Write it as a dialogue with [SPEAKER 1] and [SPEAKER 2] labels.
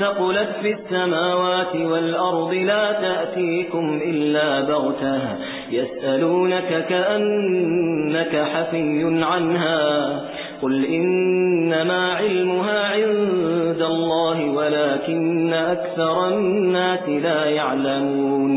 [SPEAKER 1] ثقلت في السماوات والأرض لا تأتيكم إلا بغتها يسألونك كأنك حفي عنها قل إنما علمها عند الله ولكن أكثر الناس لا يعلمون.